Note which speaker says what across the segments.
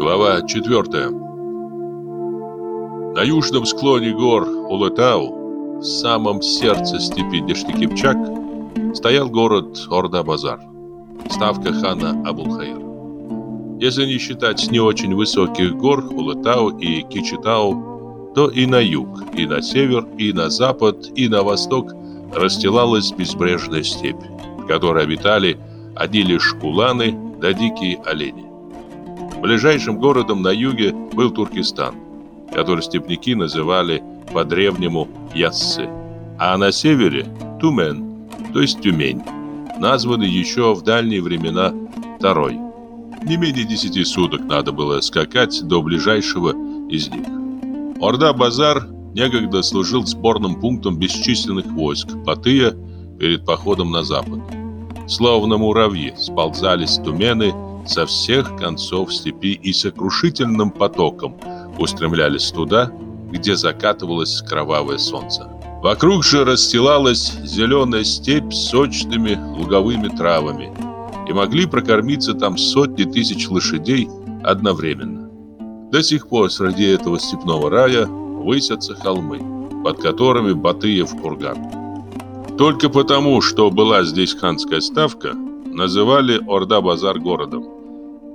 Speaker 1: Глава 4. На южном склоне гор Улытау, в самом сердце степи Дештикипчак, стоял город Орда-Базар, ставка хана Абулхайра. Если не считать не очень высоких гор Улытау и Кичитау, то и на юг, и на север, и на запад, и на восток расстилалась безбрежная степь, в которой обитали одни лишь куланы да дикие олени. Ближайшим городом на юге был Туркестан, который степняки называли по-древнему Яссы, а на севере – Тумен, то есть Тюмень, названный еще в дальние времена Второй. Не менее десяти суток надо было скакать до ближайшего из них. Орда-базар некогда служил сборным пунктом бесчисленных войск Батыя перед походом на запад. Словно муравьи сползались тумены со всех концов степи и сокрушительным потоком устремлялись туда, где закатывалось кровавое солнце. Вокруг же расстилалась зеленая степь с сочными луговыми травами, и могли прокормиться там сотни тысяч лошадей одновременно. До сих пор среди этого степного рая высятся холмы, под которыми Батыев курган. Только потому, что была здесь ханская ставка, называли Орда-Базар городом.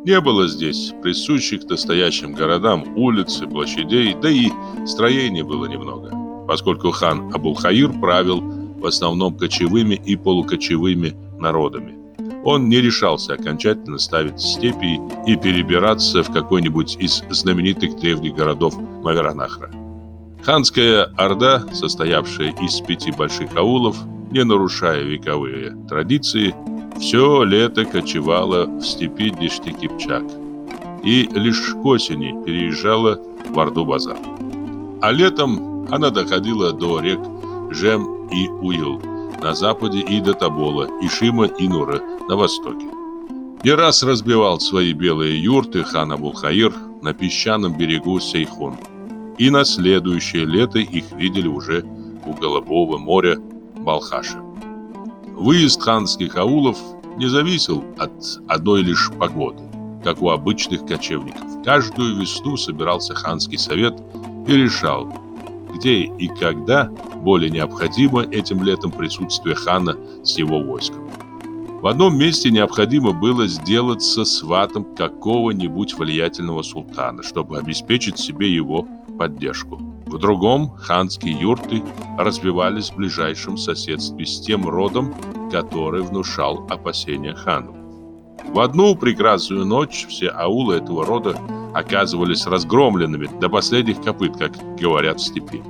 Speaker 1: Не было здесь присущих настоящим городам улиц и площадей, да и строений было немного, поскольку хан Абулхаир правил в основном кочевыми и полукочевыми народами. Он не решался окончательно ставить степи и перебираться в какой-нибудь из знаменитых древних городов Маверанахра. Ханская орда, состоявшая из пяти больших аулов, не нарушая вековые традиции, все лето кочевала в степи Дишти-Кипчак и лишь к осени переезжала в Орду-Базар. А летом она доходила до рек Жем и Уил на западе и до Тобола, Ишима и Нура на востоке. Не раз разбивал свои белые юрты хан Абулхаир на песчаном берегу Сейхун. И на следующее лето их видели уже у Голубого моря Балхаша. Выезд ханских аулов не зависел от одной лишь погоды, как у обычных кочевников. Каждую весну собирался ханский совет и решал, где и когда более необходимо этим летом присутствие хана с его войском. В одном месте необходимо было сделаться сватом какого-нибудь влиятельного султана, чтобы обеспечить себе его поддержку. В другом ханские юрты развивались в ближайшем соседстве с тем родом, который внушал опасения хану. В одну прекрасную ночь все аулы этого рода оказывались разгромленными до последних копыт, как говорят в степи.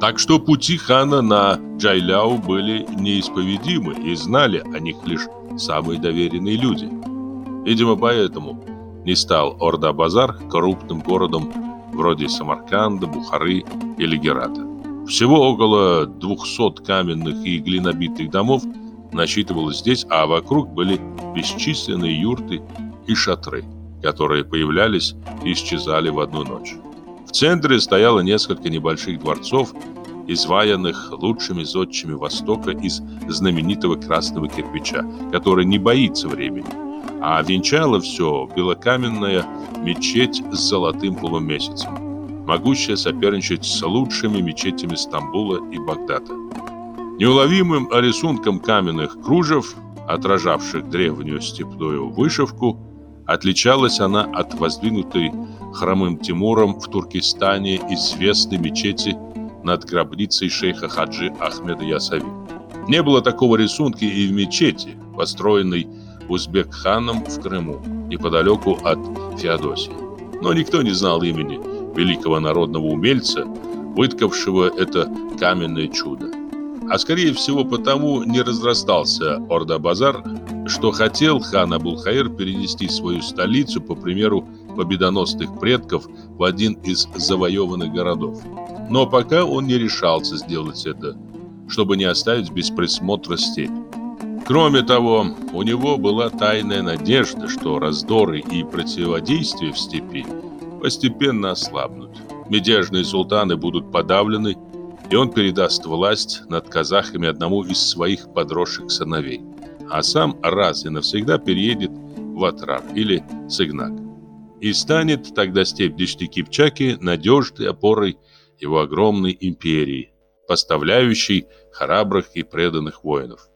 Speaker 1: Так что пути хана на Джайляу были неисповедимы и знали о них лишь самые доверенные люди. Видимо, поэтому не стал Орда-Базар крупным городом вроде Самарканда, Бухары или Герата. Всего около 200 каменных и глинобитых домов насчитывалось здесь, а вокруг были бесчисленные юрты и шатры, которые появлялись и исчезали в одну ночь. В центре стояло несколько небольших дворцов, изваянных лучшими зодчими Востока из знаменитого красного кирпича, который не боится времени а венчала все белокаменная мечеть с золотым полумесяцем, могущая соперничать с лучшими мечетями Стамбула и Багдада. Неуловимым рисунком каменных кружев, отражавших древнюю степную вышивку, отличалась она от воздвинутой хромым Тимуром в Туркестане известной мечети над гробницей шейха Хаджи Ахмеда Ясави. Не было такого рисунка и в мечети, построенной Узбек-ханом в Крыму, неподалеку от Феодосии. Но никто не знал имени великого народного умельца, выткавшего это каменное чудо. А скорее всего потому не разрастался Орда-базар, что хотел хан Абулхаир перенести свою столицу по примеру победоносных предков в один из завоеванных городов. Но пока он не решался сделать это, чтобы не оставить без присмотра степь. Кроме того, у него была тайная надежда, что раздоры и противодействие в степи постепенно ослабнут. Мятежные султаны будут подавлены, и он передаст власть над казахами одному из своих подросших сыновей, а сам раз и навсегда переедет в Атрар или Сыгнак. И станет тогда степь Дичти-Кипчаки надежной опорой его огромной империи, поставляющей храбрых и преданных воинов.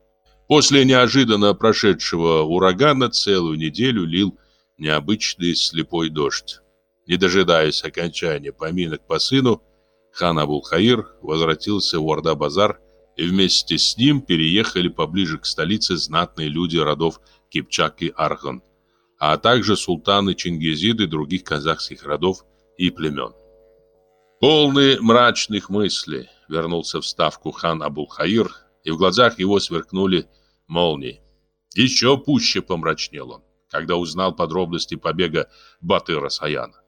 Speaker 1: После неожиданно прошедшего урагана целую неделю лил необычный слепой дождь. Не дожидаясь окончания поминок по сыну, хан Абулхаир возвратился в Орда-Базар и вместе с ним переехали поближе к столице знатные люди родов Кипчак и Аргон, а также султаны Чингизиды других казахских родов и племен. Полный мрачных мыслей вернулся в ставку хан Абулхаир и в глазах его сверкнули молнии. Еще пуще помрачнел он, когда узнал подробности побега Батыра Саяна.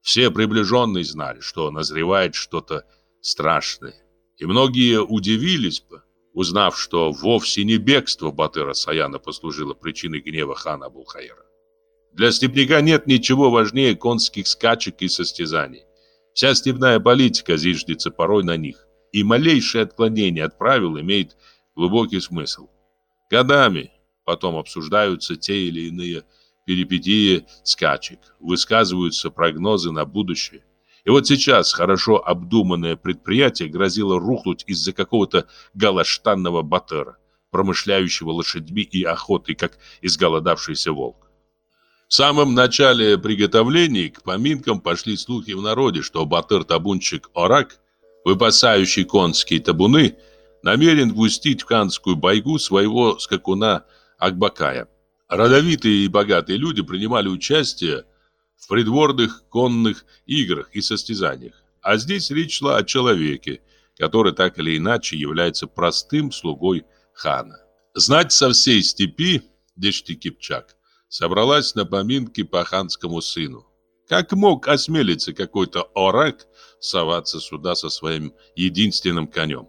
Speaker 1: Все приближенные знали, что назревает что-то страшное, и многие удивились бы, узнав, что вовсе не бегство Батыра Саяна послужило причиной гнева хана Абулхаира. Для степняка нет ничего важнее конских скачек и состязаний. Вся степная политика зиждется порой на них и малейшее отклонение от правил имеет глубокий смысл. Годами потом обсуждаются те или иные перипетии скачек, высказываются прогнозы на будущее. И вот сейчас хорошо обдуманное предприятие грозило рухнуть из-за какого-то галаштанного батера, промышляющего лошадьми и охотой, как изголодавшийся волк. В самом начале приготовлений к поминкам пошли слухи в народе, что батыр-табунчик Орак выпасающий конские табуны, намерен впустить в канскую бойгу своего скакуна Акбакая. Родовитые и богатые люди принимали участие в придворных конных играх и состязаниях. А здесь речь шла о человеке, который так или иначе является простым слугой хана. Знать со всей степи Дешти Кипчак собралась на поминки по ханскому сыну. Как мог осмелиться какой-то орак соваться сюда со своим единственным конем.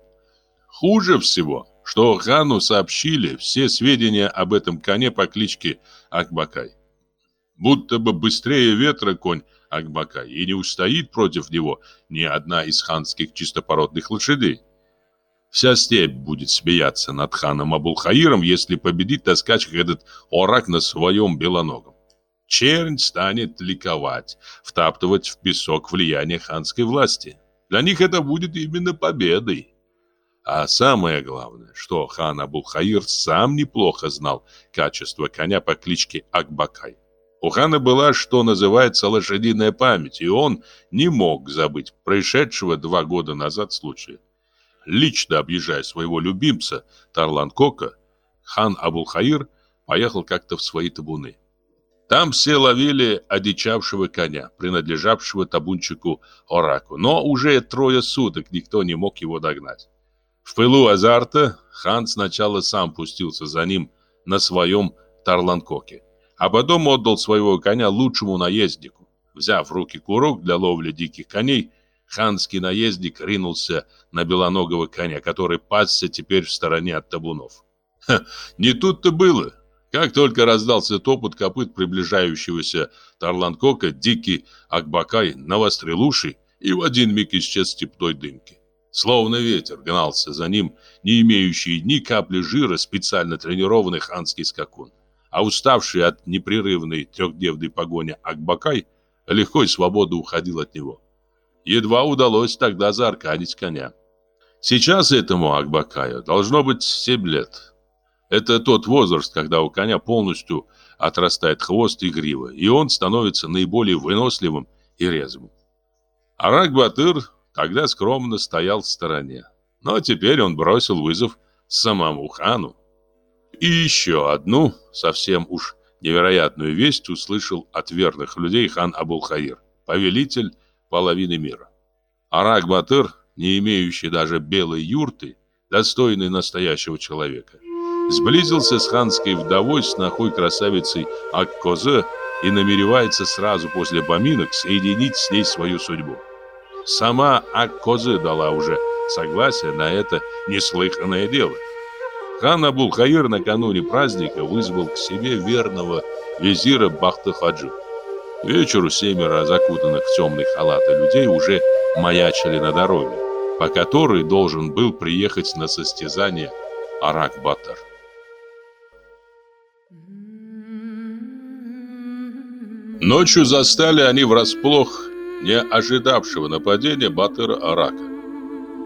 Speaker 1: Хуже всего, что хану сообщили все сведения об этом коне по кличке Акбакай. Будто бы быстрее ветра конь Акбакай, и не устоит против него ни одна из ханских чистопородных лошадей. Вся степь будет смеяться над ханом Абулхаиром, если победит таскач этот орак на своем белоногом чернь станет ликовать, втаптывать в песок влияние ханской власти. Для них это будет именно победой. А самое главное, что хан Абулхаир сам неплохо знал качество коня по кличке Акбакай. У хана была, что называется, лошадиная память, и он не мог забыть происшедшего два года назад случая. Лично объезжая своего любимца Тарлан Кока, хан Абулхаир поехал как-то в свои табуны – там все ловили одичавшего коня, принадлежавшего табунчику Ораку, но уже трое суток никто не мог его догнать. В пылу азарта хан сначала сам пустился за ним на своем Тарланкоке, а потом отдал своего коня лучшему наезднику. Взяв в руки курок для ловли диких коней, ханский наездник ринулся на белоногого коня, который пасся теперь в стороне от табунов. Ха, не тут-то было. Как только раздался топот копыт приближающегося Тарланкока, дикий Акбакай навострил уши и в один миг исчез в дымки. Словно ветер гнался за ним, не имеющий ни капли жира специально тренированный ханский скакун. А уставший от непрерывной трехдневной погони Акбакай легко и свободно уходил от него. Едва удалось тогда заарканить коня. Сейчас этому Акбакаю должно быть 7 лет. Это тот возраст, когда у коня полностью отрастает хвост и грива, и он становится наиболее выносливым и резвым. Арак-батыр тогда скромно стоял в стороне, но теперь он бросил вызов самому хану. И еще одну, совсем уж невероятную весть услышал от верных людей хан Абулхаир, повелитель половины мира. Арак-батыр, не имеющий даже белой юрты, достойный настоящего человека, сблизился с ханской вдовой, с нахуй красавицей Аккозе и намеревается сразу после поминок соединить с ней свою судьбу. Сама Аккозе дала уже согласие на это неслыханное дело. Хан Абулхаир накануне праздника вызвал к себе верного визира Бахта-Хаджу. Вечеру семеро закутанных в темные халаты людей уже маячили на дороге, по которой должен был приехать на состязание Арак-Батар. Ночью застали они врасплох не ожидавшего нападения Батыра Арака.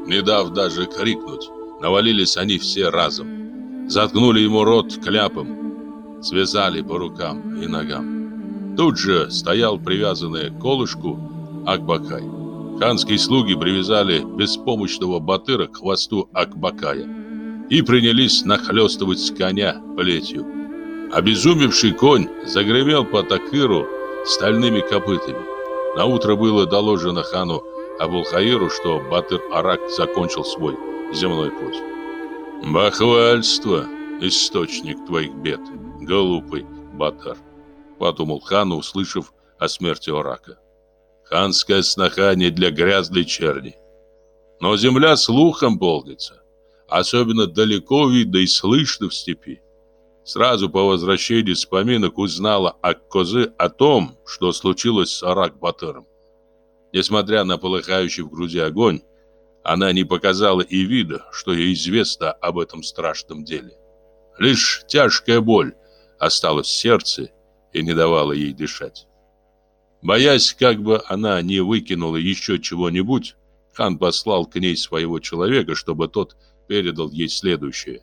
Speaker 1: Не дав даже крикнуть, навалились они все разом. Заткнули ему рот кляпом, связали по рукам и ногам. Тут же стоял привязанный к колышку Акбакай. Ханские слуги привязали беспомощного Батыра к хвосту Акбакая и принялись нахлёстывать с коня плетью. Обезумевший конь загремел по Такыру, стальными копытами. На утро было доложено хану Абулхаиру, что Батыр-Арак закончил свой земной путь. «Бахвальство — источник твоих бед, глупый Батыр», — подумал хан, услышав о смерти Арака. «Ханское снохание для грязной черни. Но земля слухом полнится, особенно далеко видно и слышно в степи. Сразу по возвращении с поминок узнала о козы о том, что случилось с Арак-Батыром. Несмотря на полыхающий в груди огонь, она не показала и вида, что ей известно об этом страшном деле. Лишь тяжкая боль осталась в сердце и не давала ей дышать. Боясь, как бы она не выкинула еще чего-нибудь, хан послал к ней своего человека, чтобы тот передал ей следующее.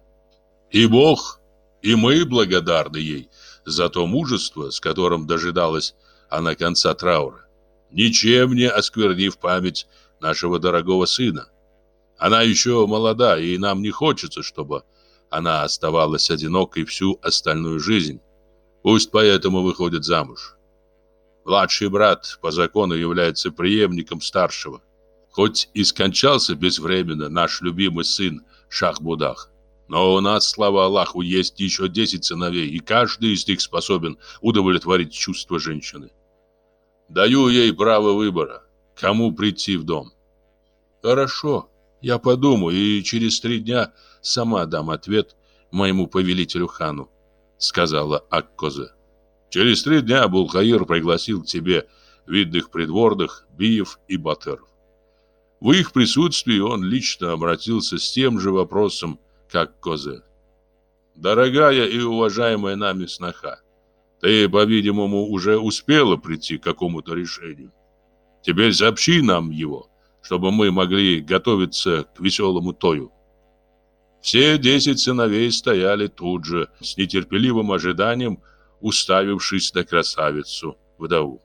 Speaker 1: «И Бог и мы благодарны ей за то мужество, с которым дожидалась она конца траура, ничем не осквернив память нашего дорогого сына. Она еще молода, и нам не хочется, чтобы она оставалась одинокой всю остальную жизнь. Пусть поэтому выходит замуж. Младший брат по закону является преемником старшего. Хоть и скончался безвременно наш любимый сын Шахбудах, но у нас, слава Аллаху, есть еще 10 сыновей, и каждый из них способен удовлетворить чувства женщины. Даю ей право выбора, кому прийти в дом. Хорошо, я подумаю, и через три дня сама дам ответ моему повелителю хану, сказала Аккозе. Через три дня Булхаир пригласил к себе видных придворных Биев и Батеров. В их присутствии он лично обратился с тем же вопросом как козырь. Дорогая и уважаемая нами сноха, ты, по-видимому, уже успела прийти к какому-то решению. Теперь сообщи нам его, чтобы мы могли готовиться к веселому тою. Все десять сыновей стояли тут же, с нетерпеливым ожиданием, уставившись на красавицу, вдову.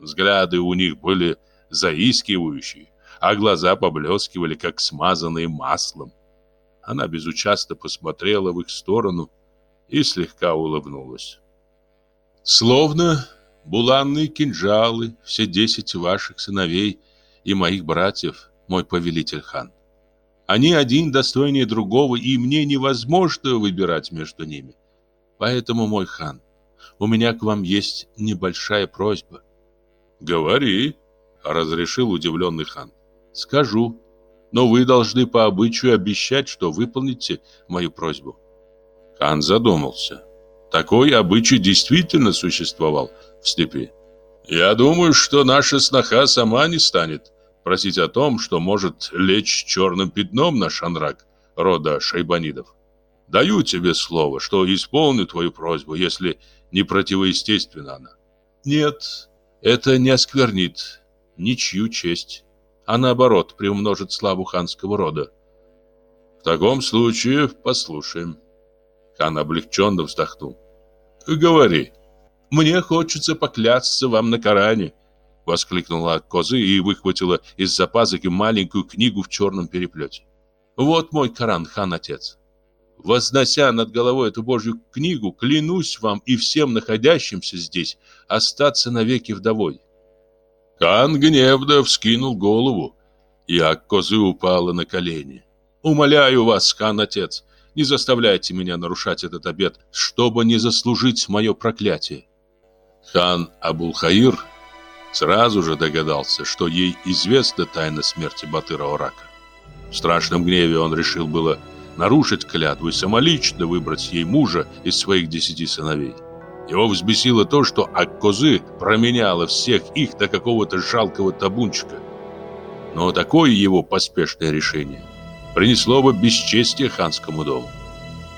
Speaker 1: Взгляды у них были заискивающие, а глаза поблескивали, как смазанные маслом. Она безучастно посмотрела в их сторону и слегка улыбнулась. «Словно буланные кинжалы, все десять ваших сыновей и моих братьев, мой повелитель хан. Они один достойнее другого, и мне невозможно выбирать между ними. Поэтому, мой хан, у меня к вам есть небольшая просьба. Говори, разрешил удивленный хан. Скажу, но вы должны по обычаю обещать, что выполните мою просьбу». Хан задумался. Такой обычай действительно существовал в степи. «Я думаю, что наша сноха сама не станет просить о том, что может лечь черным пятном на шанрак рода шайбанидов. Даю тебе слово, что исполню твою просьбу, если не противоестественна она». «Нет, это не осквернит ничью честь» а наоборот приумножит славу ханского рода. В таком случае послушаем. Хан облегченно вздохнул. Говори. Мне хочется поклясться вам на Коране, воскликнула Козы и выхватила из-за маленькую книгу в черном переплете. Вот мой Коран, хан отец. Вознося над головой эту Божью книгу, клянусь вам и всем находящимся здесь остаться навеки вдовой. Хан гневно вскинул голову, и Аккозы упала на колени. «Умоляю вас, хан-отец, не заставляйте меня нарушать этот обет, чтобы не заслужить мое проклятие». Хан Абулхаир сразу же догадался, что ей известна тайна смерти Батыра Орака. В страшном гневе он решил было нарушить клятву и самолично выбрать ей мужа из своих десяти сыновей. Его взбесило то, что Аккозы променяла всех их до какого-то жалкого табунчика. Но такое его поспешное решение принесло бы бесчестие ханскому дому.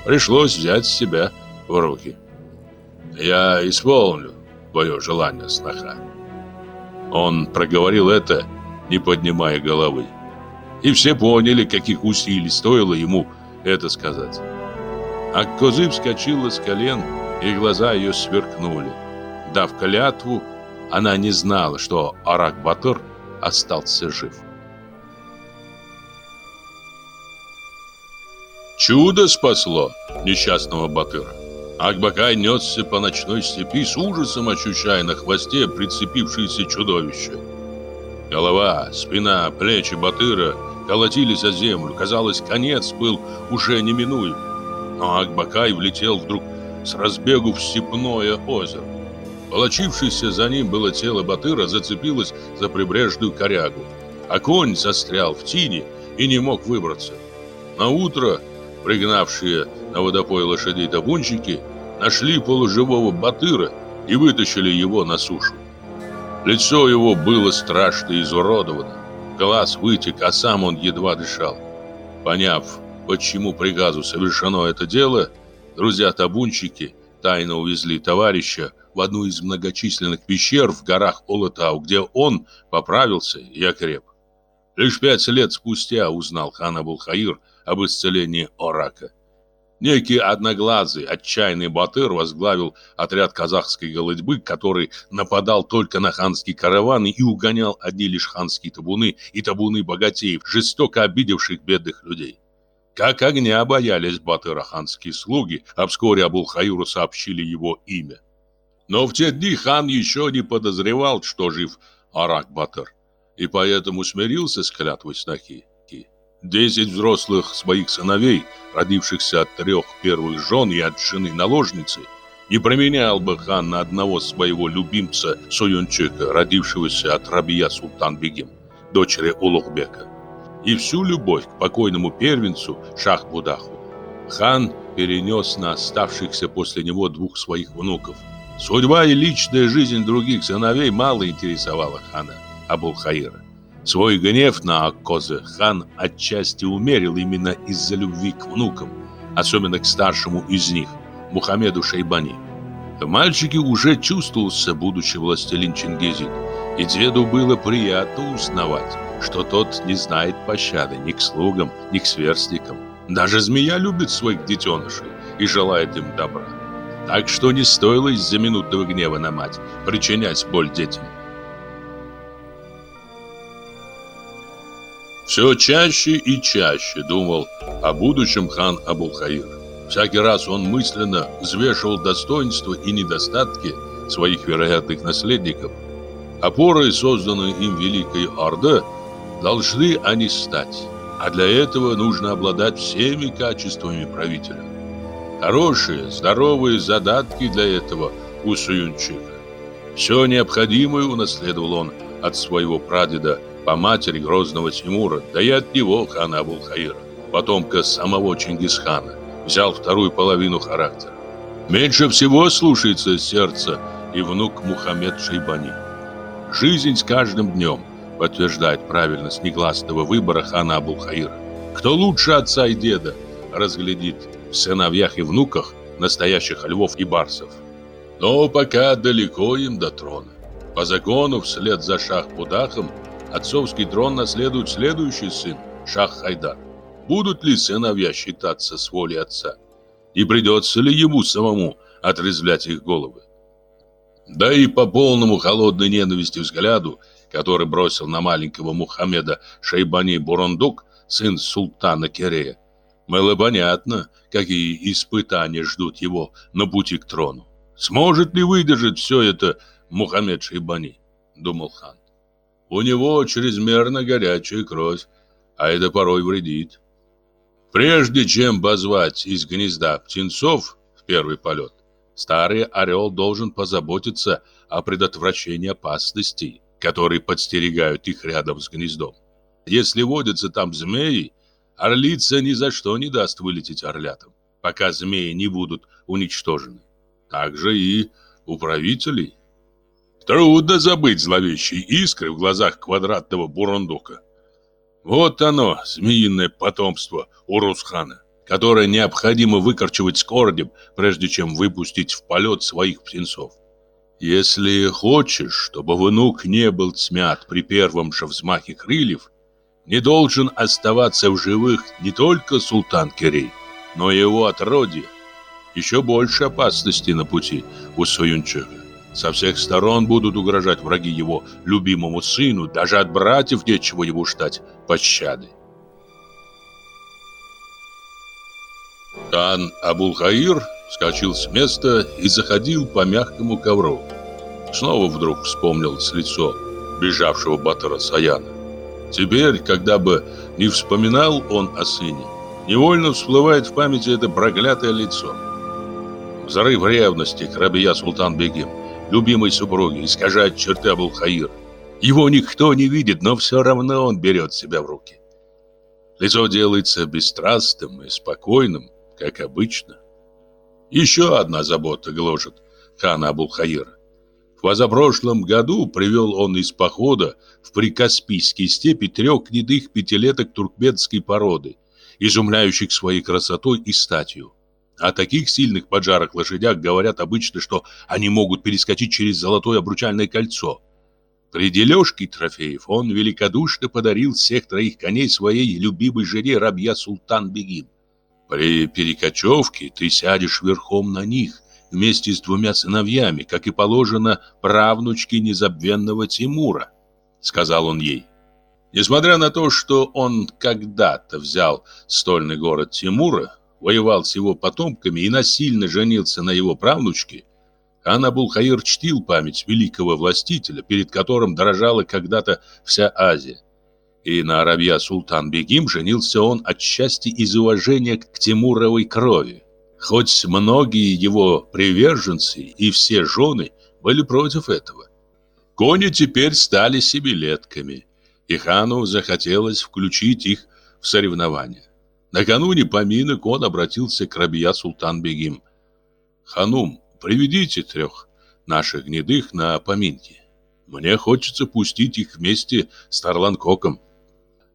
Speaker 1: Пришлось взять себя в руки. «Я исполню твое желание, сноха». Он проговорил это, не поднимая головы. И все поняли, каких усилий стоило ему это сказать. Аккозы вскочила с колен и глаза ее сверкнули. Дав клятву, она не знала, что Арак-Батыр остался жив. Чудо спасло несчастного Батыра. Акбакай несся по ночной степи с ужасом, ощущая на хвосте прицепившееся чудовище. Голова, спина, плечи Батыра колотились о землю. Казалось, конец был уже неминуем. Но Акбакай влетел вдруг с разбегу в Степное озеро. Волочившееся за ним было тело Батыра зацепилось за прибрежную корягу, а конь застрял в тине и не мог выбраться. На утро пригнавшие на водопой лошадей табунщики нашли полуживого Батыра и вытащили его на сушу. Лицо его было страшно изуродовано, глаз вытек, а сам он едва дышал. Поняв, почему приказу совершено это дело, Друзья-табунщики тайно увезли товарища в одну из многочисленных пещер в горах Олотау, где он поправился и окреп. Лишь пять лет спустя узнал хан Абулхаир об исцелении Орака. Некий одноглазый, отчаянный батыр возглавил отряд казахской голодьбы, который нападал только на ханские караваны и угонял одни лишь ханские табуны и табуны богатеев, жестоко обидевших бедных людей. Как огня боялись батыраханские слуги, а вскоре Абулхаюру сообщили его имя. Но в те дни хан еще не подозревал, что жив Арак-батыр, и поэтому смирился с клятвой снохи. Десять взрослых своих сыновей, родившихся от трех первых жен и от жены-наложницы, не променял бы хан на одного своего любимца Суюнчика, родившегося от Рабия Султан-бегим, дочери Улугбека и всю любовь к покойному первенцу Шах-Будаху. Хан перенес на оставшихся после него двух своих внуков. Судьба и личная жизнь других сыновей мало интересовала хана Абулхаира. Свой гнев на Акозе хан отчасти умерил именно из-за любви к внукам, особенно к старшему из них, Мухаммеду Шейбани. В мальчике уже чувствовался будущий властелин Чингизид, и деду было приятно узнавать, что тот не знает пощады ни к слугам, ни к сверстникам. Даже змея любит своих детенышей и желает им добра. Так что не стоило из-за минутного гнева на мать причинять боль детям. Все чаще и чаще думал о будущем хан Абулхаир. Всякий раз он мысленно взвешивал достоинства и недостатки своих вероятных наследников. опоры, созданные им Великой Орда, должны они стать. А для этого нужно обладать всеми качествами правителя. Хорошие, здоровые задатки для этого у Суюнчика. Все необходимое унаследовал он от своего прадеда по матери грозного Тимура, да и от него хана Абулхаира, потомка самого Чингисхана, взял вторую половину характера. Меньше всего слушается сердце и внук Мухаммед Шейбани. Жизнь с каждым днем подтверждает правильность негласного выбора хана Абулхаира. Кто лучше отца и деда, разглядит в сыновьях и внуках настоящих львов и барсов. Но пока далеко им до трона. По закону, вслед за Шах Будахом отцовский трон наследует следующий сын, Шах-Хайдар. Будут ли сыновья считаться с волей отца? И придется ли ему самому отрезвлять их головы? Да и по полному холодной ненависти взгляду который бросил на маленького Мухаммеда Шейбани Бурундук, сын султана Керея, было понятно, какие испытания ждут его на пути к трону. Сможет ли выдержать все это Мухаммед Шейбани, думал хан. У него чрезмерно горячая кровь, а это порой вредит. Прежде чем позвать из гнезда птенцов в первый полет, старый орел должен позаботиться о предотвращении опасностей которые подстерегают их рядом с гнездом. Если водятся там змеи, орлица ни за что не даст вылететь орлятам, пока змеи не будут уничтожены. Так же и управителей. Трудно забыть зловещие искры в глазах квадратного бурундука. Вот оно, змеиное потомство Урусхана, которое необходимо выкорчевать с корнем, прежде чем выпустить в полет своих птенцов. Если хочешь, чтобы внук не был смят при первом же взмахе крыльев, не должен оставаться в живых не только султан Кирей, но и его отродье. Еще больше опасностей на пути у Суюнчега. Со всех сторон будут угрожать враги его любимому сыну, даже от братьев нечего ему ждать пощады. Хан Абулхаир вскочил с места и заходил по мягкому ковру. Снова вдруг вспомнилось лицо бежавшего Батора Саяна. Теперь, когда бы не вспоминал он о сыне, невольно всплывает в памяти это проклятое лицо. Взрыв ревности к Рабия Султан Бегим, любимой супруге, искажает черты Абулхаира. Его никто не видит, но все равно он берет себя в руки. Лицо делается бесстрастным и спокойным, как обычно. Еще одна забота гложет хана Абулхаира. В позапрошлом году привел он из похода в Прикаспийские степи трех гнедых пятилеток туркменской породы, изумляющих своей красотой и статью. О таких сильных поджарых лошадях говорят обычно, что они могут перескочить через золотое обручальное кольцо. При дележке трофеев он великодушно подарил всех троих коней своей любимой жене рабья Султан Бегим. При перекочевке ты сядешь верхом на них вместе с двумя сыновьями, как и положено правнучке незабвенного Тимура, сказал он ей. Несмотря на то, что он когда-то взял стольный город Тимура, воевал с его потомками и насильно женился на его правнучке, Ханабул-Хаир чтил память великого властителя, перед которым дорожала когда-то вся Азия и на арабья Султан Бегим женился он отчасти из уважения к Тимуровой крови. Хоть многие его приверженцы и все жены были против этого. Кони теперь стали себелетками, и хану захотелось включить их в соревнования. Накануне поминок он обратился к рабья Султан Бегим. «Ханум, приведите трех наших гнедых на поминки. Мне хочется пустить их вместе с Тарлан Коком».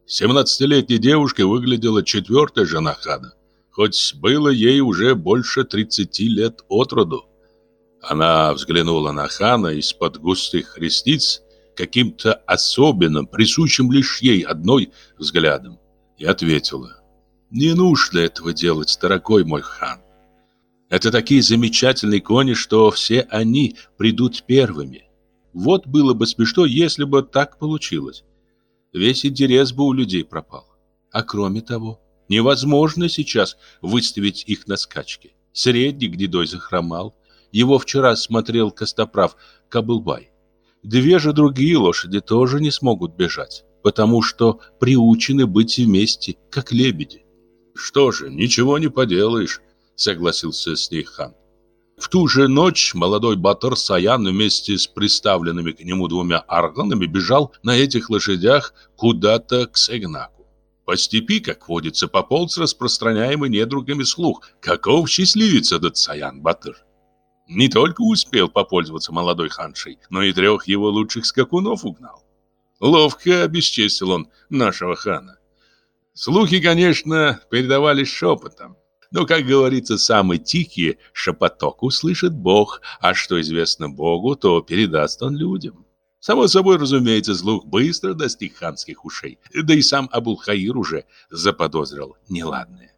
Speaker 1: 17-летней девушкой выглядела четвертая жена хана, хоть было ей уже больше 30 лет от роду. Она взглянула на хана из-под густых ресниц каким-то особенным, присущим лишь ей одной взглядом, и ответила. «Не нужно этого делать, дорогой мой хан. Это такие замечательные кони, что все они придут первыми. Вот было бы смешно, если бы так получилось весь интерес бы у людей пропал. А кроме того, невозможно сейчас выставить их на скачки. Средний гнедой захромал. Его вчера смотрел костоправ Кабылбай. Две же другие лошади тоже не смогут бежать, потому что приучены быть вместе, как лебеди. «Что же, ничего не поделаешь», — согласился с ней хан. В ту же ночь молодой Батыр Саян вместе с приставленными к нему двумя арганами бежал на этих лошадях куда-то к Сегнаку. По степи, как водится, пополз распространяемый недругами слух, каков счастливец этот Саян Батыр. Не только успел попользоваться молодой ханшей, но и трех его лучших скакунов угнал. Ловко обесчестил он нашего хана. Слухи, конечно, передавались шепотом. Но, как говорится, самый тихий шепоток услышит Бог, а что известно Богу, то передаст он людям. Само собой, разумеется, слух быстро достиг ханских ушей, да и сам Абулхаир уже заподозрил неладное.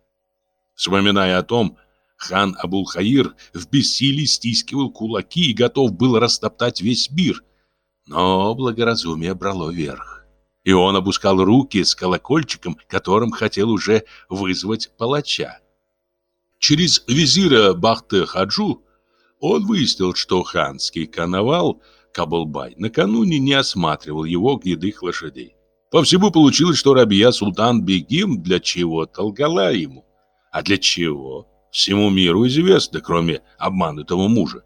Speaker 1: Вспоминая о том, хан Абулхаир в бессилии стискивал кулаки и готов был растоптать весь мир, но благоразумие брало верх. И он опускал руки с колокольчиком, которым хотел уже вызвать палача. Через визира Бахты Хаджу он выяснил, что ханский коновал Кабалбай накануне не осматривал его гнедых лошадей. По всему получилось, что Рабия Султан Бегим для чего толгала ему. А для чего? Всему миру известно, кроме обманутого мужа.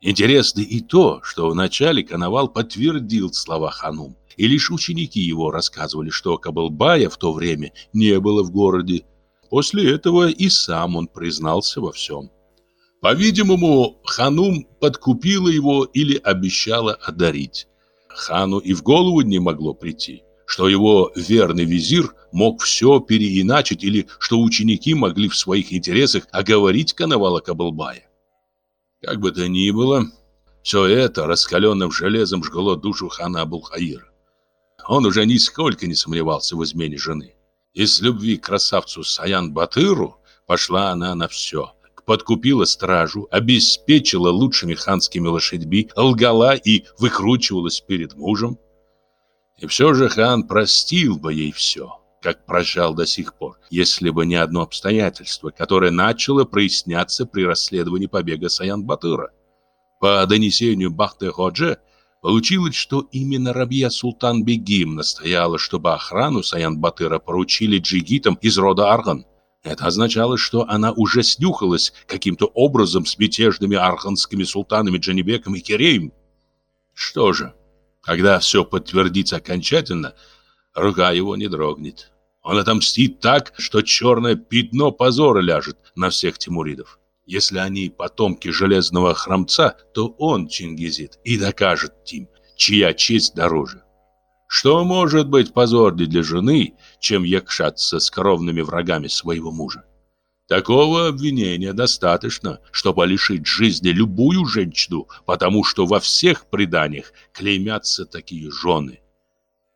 Speaker 1: Интересно и то, что вначале Коновал подтвердил слова Ханум, и лишь ученики его рассказывали, что Кабалбая в то время не было в городе, После этого и сам он признался во всем. По-видимому, Ханум подкупила его или обещала одарить. Хану и в голову не могло прийти, что его верный визир мог все переиначить или что ученики могли в своих интересах оговорить Коновала Кабалбая. Как бы то ни было, все это раскаленным железом жгло душу хана Абулхаира. Он уже нисколько не сомневался в измене жены. Из любви к красавцу Саян Батыру пошла она на все. Подкупила стражу, обеспечила лучшими ханскими лошадьми, лгала и выкручивалась перед мужем. И все же хан простил бы ей все, как прощал до сих пор, если бы не одно обстоятельство, которое начало проясняться при расследовании побега Саян Батыра. По донесению Бахты-Ходжи, Получилось, что именно Рабия Султан Бегим настояла, чтобы охрану Саян Батыра поручили джигитам из рода Арган. Это означало, что она уже снюхалась каким-то образом с мятежными арханскими султанами Джанибеком и Киреем. Что же, когда все подтвердится окончательно, рука его не дрогнет. Он отомстит так, что черное пятно позора ляжет на всех тимуридов. Если они потомки железного храмца, то он чингизит и докажет им, чья честь дороже. Что может быть позорнее для жены, чем якшаться с кровными врагами своего мужа? Такого обвинения достаточно, чтобы лишить жизни любую женщину, потому что во всех преданиях клеймятся такие жены.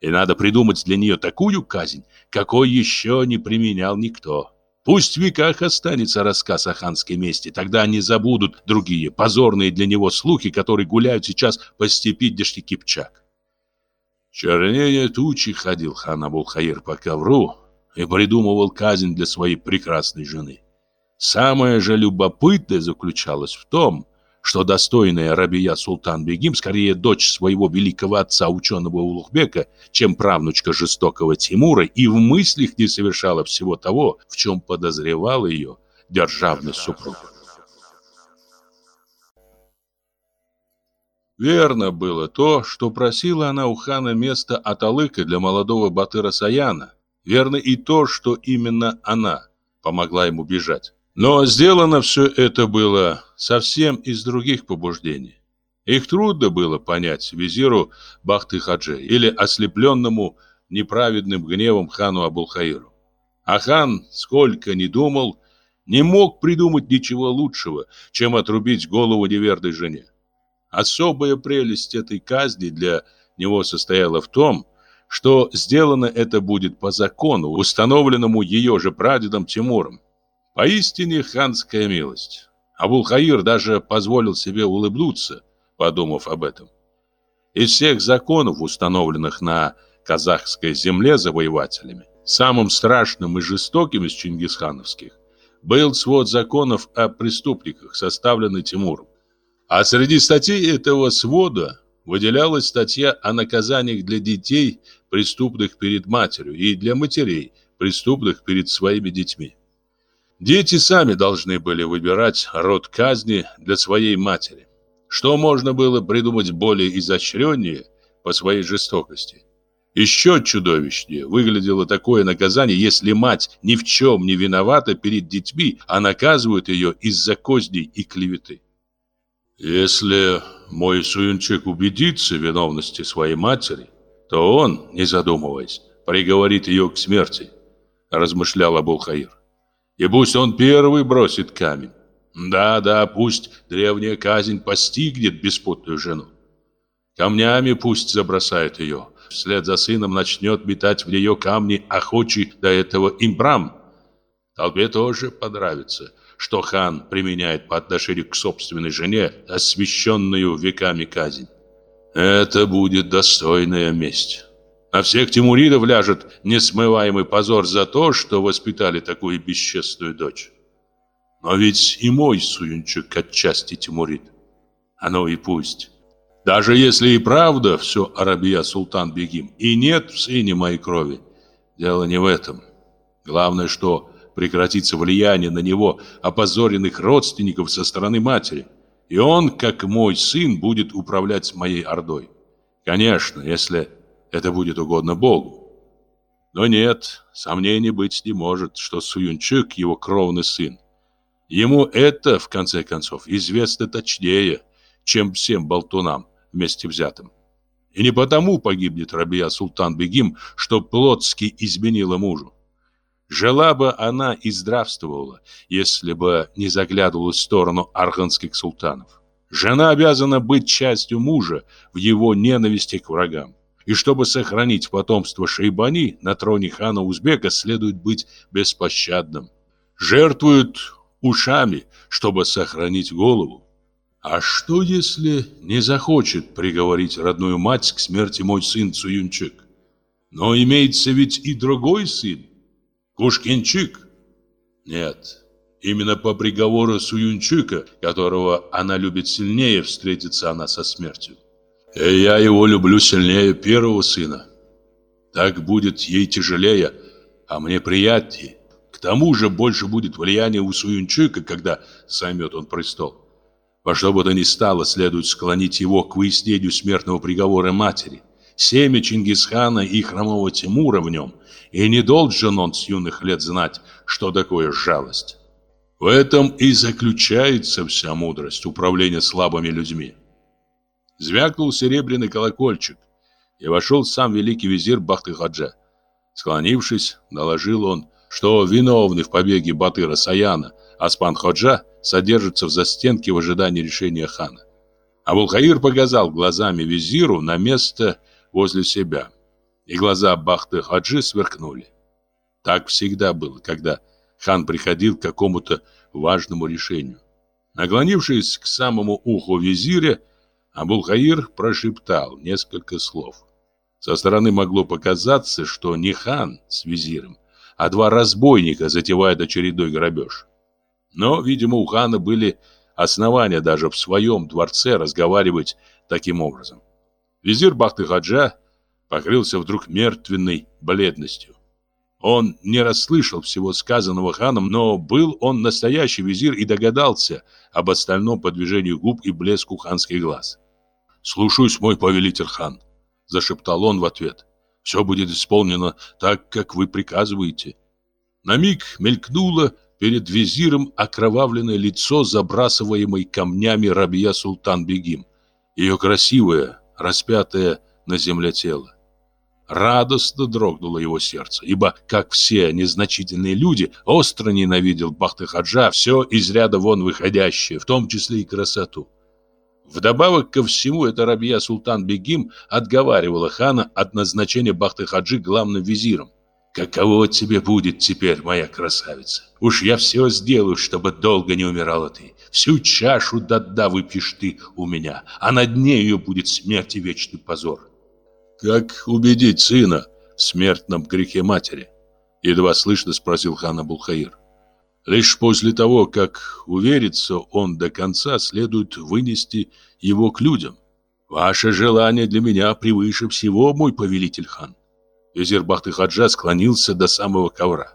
Speaker 1: И надо придумать для нее такую казнь, какой еще не применял никто. Пусть в веках останется рассказ о ханской мести, тогда они забудут другие, позорные для него слухи, которые гуляют сейчас по степи дешти Кипчак. Чернее тучи ходил хан Абулхаир по ковру и придумывал казнь для своей прекрасной жены. Самое же любопытное заключалось в том, что достойная Рабия Султан-Бегим скорее дочь своего великого отца, ученого Улухбека, чем правнучка жестокого Тимура, и в мыслях не совершала всего того, в чем подозревал ее державный супруг. Верно было то, что просила она у хана место Аталыка для молодого Батыра Саяна. Верно и то, что именно она помогла ему бежать. Но сделано все это было совсем из других побуждений. Их трудно было понять визиру Бахты-Хаджи или ослепленному неправедным гневом хану Абулхаиру. А хан, сколько ни думал, не мог придумать ничего лучшего, чем отрубить голову неверной жене. Особая прелесть этой казни для него состояла в том, что сделано это будет по закону, установленному ее же прадедом Тимуром. Поистине ханская милость. Абулхаир даже позволил себе улыбнуться, подумав об этом. Из всех законов, установленных на казахской земле завоевателями, самым страшным и жестоким из чингисхановских был свод законов о преступниках, составленный Тимуром. А среди статей этого свода выделялась статья о наказаниях для детей, преступных перед матерью, и для матерей, преступных перед своими детьми. Дети сами должны были выбирать род казни для своей матери. Что можно было придумать более изощреннее по своей жестокости? Еще чудовищнее выглядело такое наказание, если мать ни в чем не виновата перед детьми, а наказывают ее из-за козней и клеветы. Если мой сынчик убедится в виновности своей матери, то он, не задумываясь, приговорит ее к смерти, размышлял Абулхаир и пусть он первый бросит камень. Да, да, пусть древняя казнь постигнет беспутную жену. Камнями пусть забросает ее. Вслед за сыном начнет метать в нее камни охочий до этого имбрам. Толпе тоже понравится, что хан применяет по отношению к собственной жене освященную веками казнь. Это будет достойная месть». На всех тимуридов ляжет несмываемый позор за то, что воспитали такую бесчестную дочь. Но ведь и мой Суюнчик отчасти тимурид. Оно и пусть. Даже если и правда все Арабия Султан Бегим, и нет в сыне моей крови, дело не в этом. Главное, что прекратится влияние на него опозоренных родственников со стороны матери, и он, как мой сын, будет управлять моей ордой. Конечно, если это будет угодно Богу. Но нет, сомнений быть не может, что Суюнчук его кровный сын. Ему это, в конце концов, известно точнее, чем всем болтунам вместе взятым. И не потому погибнет Рабия Султан Бегим, что плотски изменила мужу. Жила бы она и здравствовала, если бы не заглядывала в сторону арганских султанов. Жена обязана быть частью мужа в его ненависти к врагам и чтобы сохранить потомство Шейбани на троне хана Узбека следует быть беспощадным. Жертвуют ушами, чтобы сохранить голову. А что, если не захочет приговорить родную мать к смерти мой сын Цуюнчик? Но имеется ведь и другой сын, Кушкинчик. Нет, именно по приговору Суюнчика, которого она любит сильнее, встретится она со смертью. И я его люблю сильнее первого сына. Так будет ей тяжелее, а мне приятнее. К тому же больше будет влияния у Суюнчика, когда займет он престол. Во что бы то ни стало, следует склонить его к выяснению смертного приговора матери. Семя Чингисхана и хромого Тимура в нем, и не должен он с юных лет знать, что такое жалость. В этом и заключается вся мудрость управления слабыми людьми. Звякнул серебряный колокольчик, и вошел сам великий визирь Бахты-Хаджа. Склонившись, доложил он, что виновный в побеге Батыра Саяна Аспан-Ходжа содержится в застенке в ожидании решения хана. Абулхаир показал глазами визиру на место возле себя, и глаза Бахты-Хаджи сверкнули. Так всегда было, когда хан приходил к какому-то важному решению. Наклонившись к самому уху визиря, Абулхаир прошептал несколько слов. Со стороны могло показаться, что не хан с визиром, а два разбойника затевают очередной грабеж. Но, видимо, у хана были основания даже в своем дворце разговаривать таким образом. Визир Бахты-Хаджа покрылся вдруг мертвенной бледностью. Он не расслышал всего сказанного ханом, но был он настоящий визирь и догадался об остальном по движению губ и блеску ханских глаз. «Слушаюсь, мой повелитель хан», — зашептал он в ответ. «Все будет исполнено так, как вы приказываете». На миг мелькнуло перед визиром окровавленное лицо, забрасываемой камнями Рабия Султан-Бегим. Ее красивое, распятое на земле тело. Радостно дрогнуло его сердце, ибо, как все незначительные люди, остро ненавидел Бахты-Хаджа все из ряда вон выходящее, в том числе и красоту. Вдобавок ко всему, эта рабья Султан Бегим отговаривала хана от назначения Бахты-Хаджи главным визиром. «Каково тебе будет теперь, моя красавица? Уж я все сделаю, чтобы долго не умирала ты. Всю чашу до дна выпьешь ты у меня, а над нею будет смерть и вечный позор. «Как убедить сына в смертном грехе матери?» Едва слышно спросил Хана Булхаир. Лишь после того, как уверится он до конца, следует вынести его к людям. Ваше желание для меня превыше всего, мой повелитель хан. Визир Бахты-Хаджа склонился до самого ковра.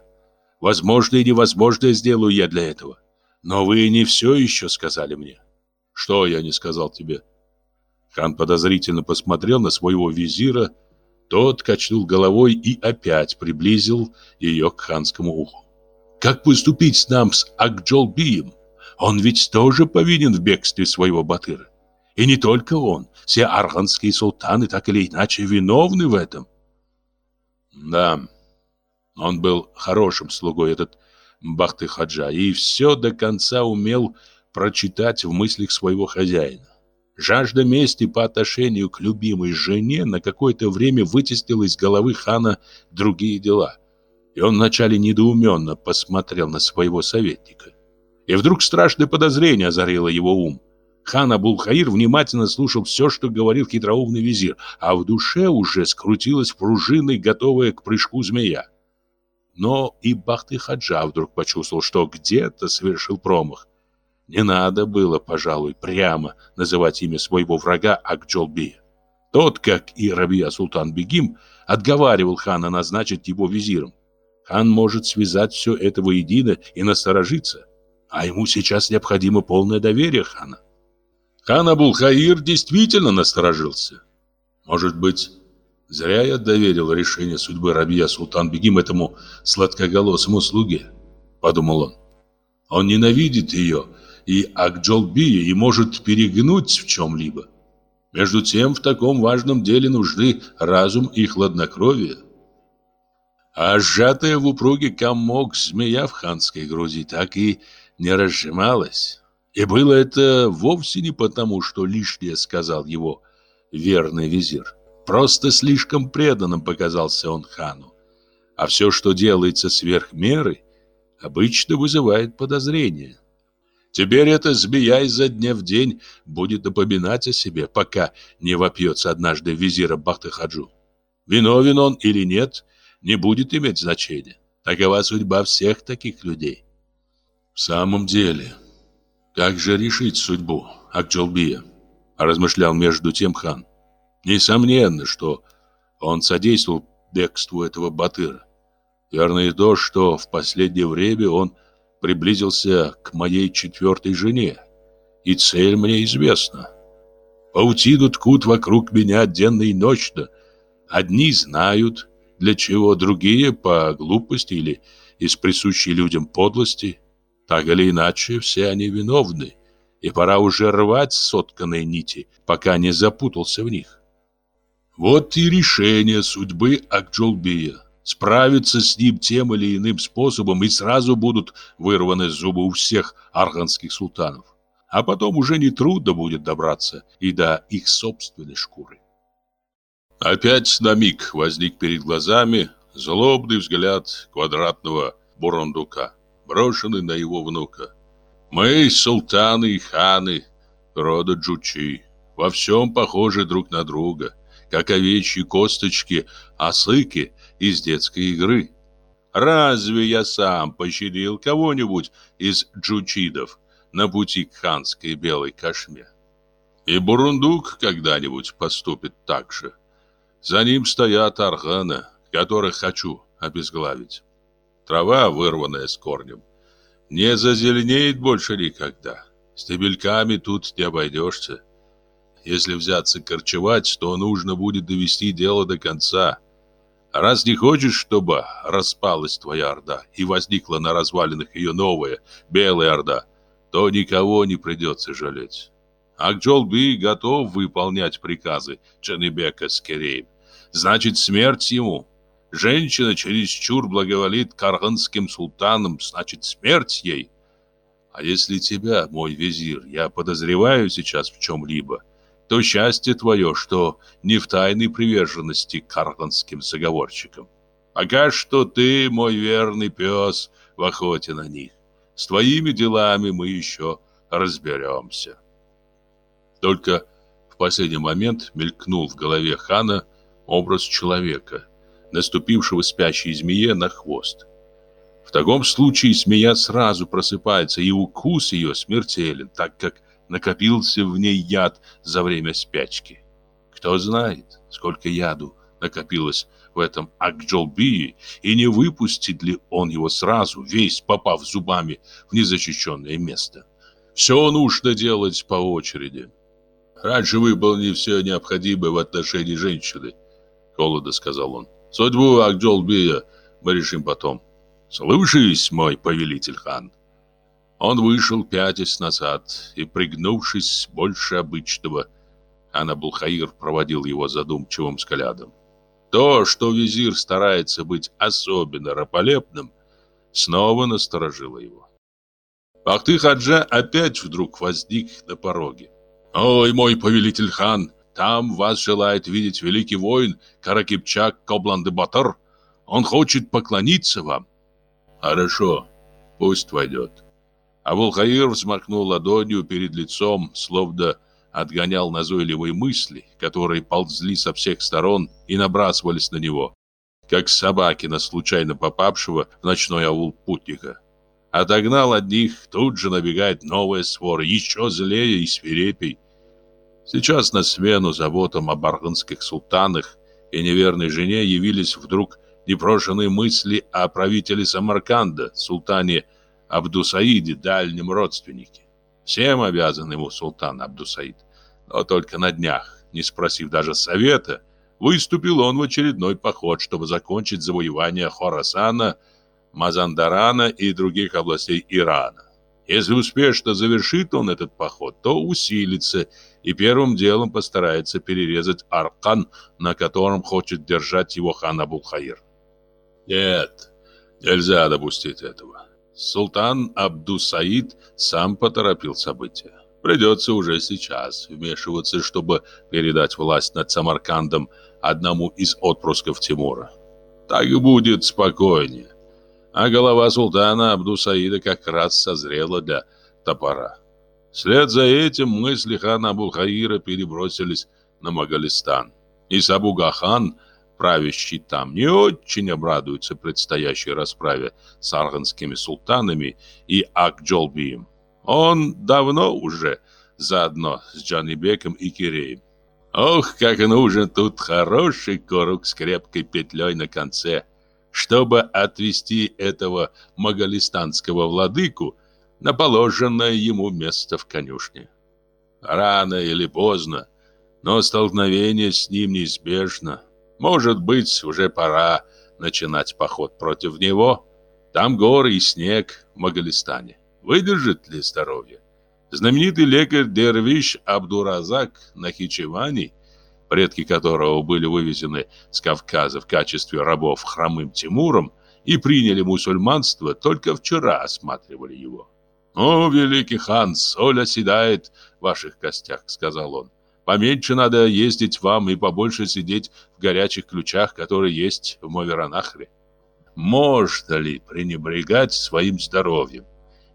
Speaker 1: Возможно и невозможное сделаю я для этого. Но вы не все еще сказали мне. Что я не сказал тебе? Хан подозрительно посмотрел на своего визира. Тот качнул головой и опять приблизил ее к ханскому уху. «Как поступить нам с Акджолбием? Он ведь тоже повинен в бегстве своего батыра. И не только он. Все арханские султаны так или иначе виновны в этом». «Да, он был хорошим слугой, этот Бахты-Хаджа, и все до конца умел прочитать в мыслях своего хозяина. Жажда мести по отношению к любимой жене на какое-то время вытеснила из головы хана другие дела. И он вначале недоуменно посмотрел на своего советника. И вдруг страшное подозрение озарило его ум. Хан Абулхаир внимательно слушал все, что говорил хитроумный визир, а в душе уже скрутилась пружиной, готовая к прыжку змея. Но и Бахты-Хаджа вдруг почувствовал, что где-то совершил промах. Не надо было, пожалуй, прямо называть имя своего врага Акджолбея. Тот, как и Рабия Султан Бегим, отговаривал хана назначить его визиром. Хан может связать все это воедино и насторожиться. А ему сейчас необходимо полное доверие хана. Хан Абулхаир действительно насторожился. Может быть, зря я доверил решение судьбы Рабия Султан Бегим этому сладкоголосому слуге, подумал он. Он ненавидит ее и Акджолбия и может перегнуть в чем-либо. Между тем, в таком важном деле нужны разум и хладнокровие. А сжатая в упруге комок змея в ханской груди так и не разжималась. И было это вовсе не потому, что лишнее сказал его верный визир. Просто слишком преданным показался он хану. А все, что делается сверх меры, обычно вызывает подозрения. Теперь эта змея изо дня в день будет напоминать о себе, пока не вопьется однажды визира Бахтахаджу. Виновен он или нет, не будет иметь значения. Такова судьба всех таких людей. В самом деле, как же решить судьбу Акчолбия? Размышлял между тем хан. Несомненно, что он содействовал бегству этого батыра. Верно и то, что в последнее время он приблизился к моей четвертой жене, и цель мне известна. Паутину ткут вокруг меня денно и ночно. Одни знают, для чего, другие по глупости или из присущей людям подлости. Так или иначе, все они виновны, и пора уже рвать сотканные нити, пока не запутался в них. Вот и решение судьбы Акджолбия справятся с ним тем или иным способом и сразу будут вырваны зубы у всех арганских султанов. А потом уже не трудно будет добраться и до их собственной шкуры. Опять на миг возник перед глазами злобный взгляд квадратного бурундука, брошенный на его внука. «Мы, султаны и ханы, рода Джучи, во всем похожи друг на друга, как овечьи косточки, осыки — из детской игры. Разве я сам пощадил кого-нибудь из джучидов на пути к ханской белой кашме? И Бурундук когда-нибудь поступит так же. За ним стоят арганы, которых хочу обезглавить. Трава, вырванная с корнем, не зазеленеет больше никогда. Стебельками тут не обойдешься. Если взяться корчевать, то нужно будет довести дело до конца. Раз не хочешь, чтобы распалась твоя орда и возникла на развалинах ее новая, белая орда, то никого не придется жалеть. Акджолби готов выполнять приказы Чаныбека с Киреем. Значит, смерть ему. Женщина чересчур благоволит карганским султанам, значит, смерть ей. А если тебя, мой визирь, я подозреваю сейчас в чем-либо, — то счастье твое, что не в тайной приверженности к карлонским заговорщикам. А Пока что ты, мой верный пес, в охоте на них. С твоими делами мы еще разберемся. Только в последний момент мелькнул в голове хана образ человека, наступившего спящей змее на хвост. В таком случае змея сразу просыпается, и укус ее смертелен, так как накопился в ней яд за время спячки. Кто знает, сколько яду накопилось в этом Акджолбии, и не выпустит ли он его сразу, весь попав зубами в незащищенное место. Все нужно делать по очереди. Раньше выполни все необходимое в отношении женщины, — холодно сказал он. Судьбу Акджолбия мы решим потом. Слушаюсь, мой повелитель хан. Он вышел, пятясь назад, и пригнувшись больше обычного, Анабулхаир проводил его задумчивым взглядом. То, что визир старается быть особенно раполепным, снова насторожило его. Бахты Хаджа опять вдруг возник на пороге. «Ой, мой повелитель хан, там вас желает видеть великий воин Каракипчак Коблан-де-Батар. Он хочет поклониться вам». «Хорошо, пусть войдет». А Волхаир взмахнул ладонью перед лицом, словно отгонял назойливые мысли, которые ползли со всех сторон и набрасывались на него, как собаки на случайно попавшего в ночной аул путника. Отогнал одних, тут же набегает новая свора, еще злее и свирепей. Сейчас на смену заботам о барганских султанах и неверной жене явились вдруг непрошенные мысли о правителе Самарканда, султане Самарканда, Абдусаиде, дальнем родственнике. Всем обязан ему султан Абдусаид. Но только на днях, не спросив даже совета, выступил он в очередной поход, чтобы закончить завоевание Хорасана, Мазандарана и других областей Ирана. Если успешно завершит он этот поход, то усилится и первым делом постарается перерезать аркан, на котором хочет держать его хан Абулхаир. Нет, нельзя допустить этого. Султан Абду-Саид сам поторопил события. Придется уже сейчас вмешиваться, чтобы передать власть над Самаркандом одному из отпрысков Тимура. Так будет спокойнее. А голова султана Абду-Саида как раз созрела для топора. Вслед за этим мысли хана Абулхаира перебросились на Магалистан. И Сабуга хан правящий там, не очень обрадуется предстоящей расправе с арганскими султанами и Акджолбием. Он давно уже заодно с Джанибеком и Киреем. Ох, как нужен тут хороший корук с крепкой петлей на конце, чтобы отвести этого магалистанского владыку на положенное ему место в конюшне. Рано или поздно, но столкновение с ним неизбежно. Может быть, уже пора начинать поход против него. Там горы и снег в Магалистане. Выдержит ли здоровье? Знаменитый лекарь Дервиш Абдуразак Нахичевани, предки которого были вывезены с Кавказа в качестве рабов хромым Тимуром и приняли мусульманство, только вчера осматривали его. «О, великий хан, соль оседает в ваших костях», — сказал он. Поменьше надо ездить вам и побольше сидеть в горячих ключах, которые есть в Моверанахре. Можно ли пренебрегать своим здоровьем?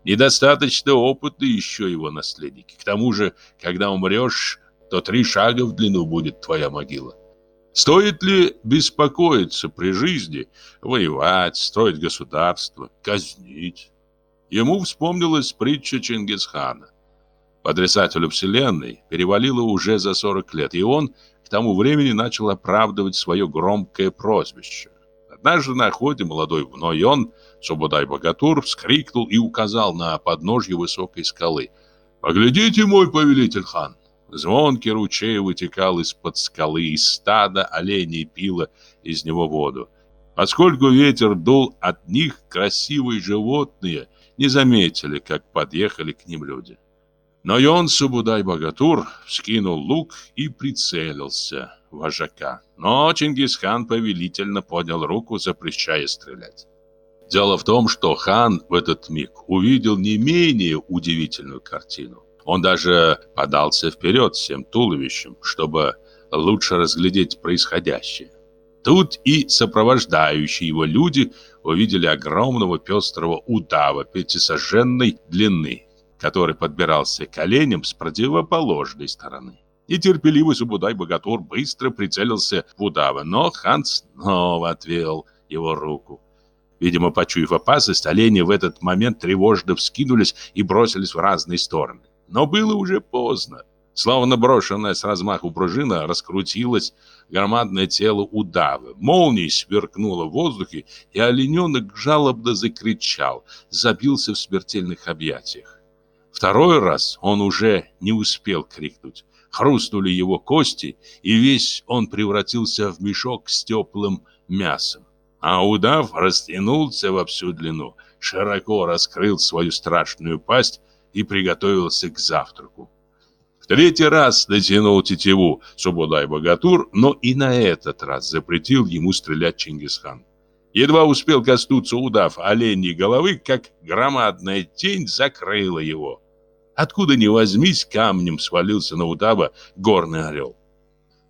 Speaker 1: Недостаточно опыта еще его наследники. К тому же, когда умрешь, то три шага в длину будет твоя могила. Стоит ли беспокоиться при жизни, воевать, строить государство, казнить? Ему вспомнилась притча Чингисхана – Потрясателю Вселенной перевалило уже за 40 лет, и он к тому времени начал оправдывать свое громкое прозвище. Однажды на охоте молодой Вноен, Субудай Богатур, вскрикнул и указал на подножье высокой скалы. «Поглядите, мой повелитель хан!» Звонкий ручей вытекал из-под скалы, и стадо оленей пило из него воду. Поскольку ветер дул от них, красивые животные не заметили, как подъехали к ним люди. Но и он, Субудай-богатур, вскинул лук и прицелился в вожака. Но Чингисхан повелительно поднял руку, запрещая стрелять. Дело в том, что хан в этот миг увидел не менее удивительную картину. Он даже подался вперед всем туловищем, чтобы лучше разглядеть происходящее. Тут и сопровождающие его люди увидели огромного пестрого удава пятисоженной длины, который подбирался коленем с противоположной стороны. И терпеливый Субудай-богатур быстро прицелился в удава, но хан снова отвел его руку. Видимо, почуяв опасность, олени в этот момент тревожно вскинулись и бросились в разные стороны. Но было уже поздно. Словно брошенная с размаху пружина раскрутилась, громадное тело удава. Молнией сверкнуло в воздухе, и олененок жалобно закричал, забился в смертельных объятиях. Второй раз он уже не успел крикнуть. Хрустнули его кости, и весь он превратился в мешок с теплым мясом. А удав растянулся во всю длину, широко раскрыл свою страшную пасть и приготовился к завтраку. В третий раз натянул тетиву Субудай Богатур, но и на этот раз запретил ему стрелять Чингисхан. Едва успел коснуться удав оленей головы, как громадная тень закрыла его. Откуда ни возьмись, камнем свалился на удава горный орел.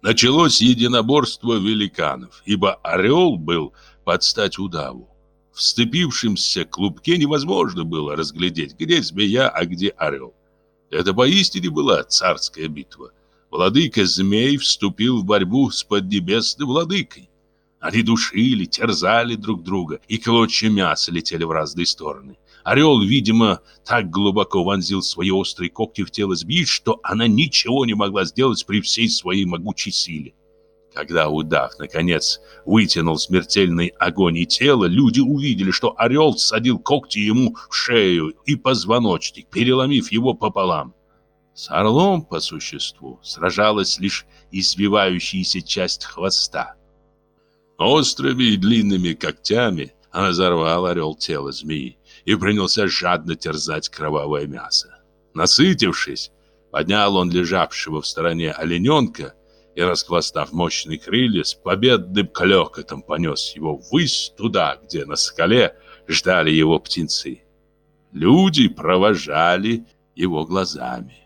Speaker 1: Началось единоборство великанов, ибо орел был под стать удаву. В сцепившемся клубке невозможно было разглядеть, где змея, а где орел. Это поистине была царская битва. Владыка змей вступил в борьбу с поднебесной владыкой. Они душили, терзали друг друга, и клочья мяса летели в разные стороны. Орел, видимо, так глубоко вонзил свои острые когти в тело змеи, что она ничего не могла сделать при всей своей могучей силе. Когда удав, наконец, вытянул смертельный огонь и тело, люди увидели, что орел садил когти ему в шею и позвоночник, переломив его пополам. С орлом, по существу, сражалась лишь извивающаяся часть хвоста. Острыми и длинными когтями она зарвала орел тело змеи и принялся жадно терзать кровавое мясо. Насытившись, поднял он лежавшего в стороне олененка и, расхвастав мощные крылья, с победным клёкотом понес его ввысь туда, где на скале ждали его птенцы. Люди провожали его глазами.